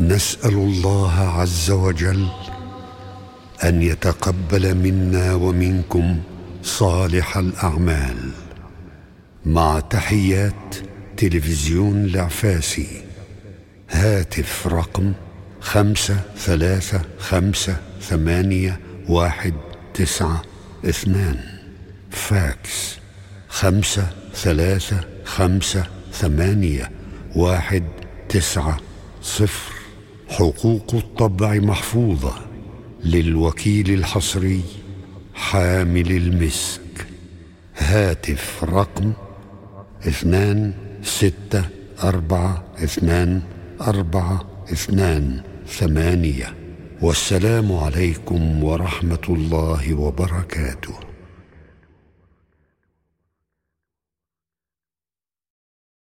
نسأل الله عز وجل أن يتقبل منا ومنكم صالح الأعمال مع تحيات تلفزيون العفاسي. هاتف رقم خمسة ثلاثة خمسة ثمانية واحد تسعة اثنان. فاكس خمسة ثلاثة خمسة ثمانية واحد تسعة صفر. حقوق الطبع محفوظة للوكيل الحصري حامل المسك. هاتف رقم اثنان ستة أربعة اثنان أربعة اثنان ثمانية. والسلام عليكم ورحمة الله وبركاته.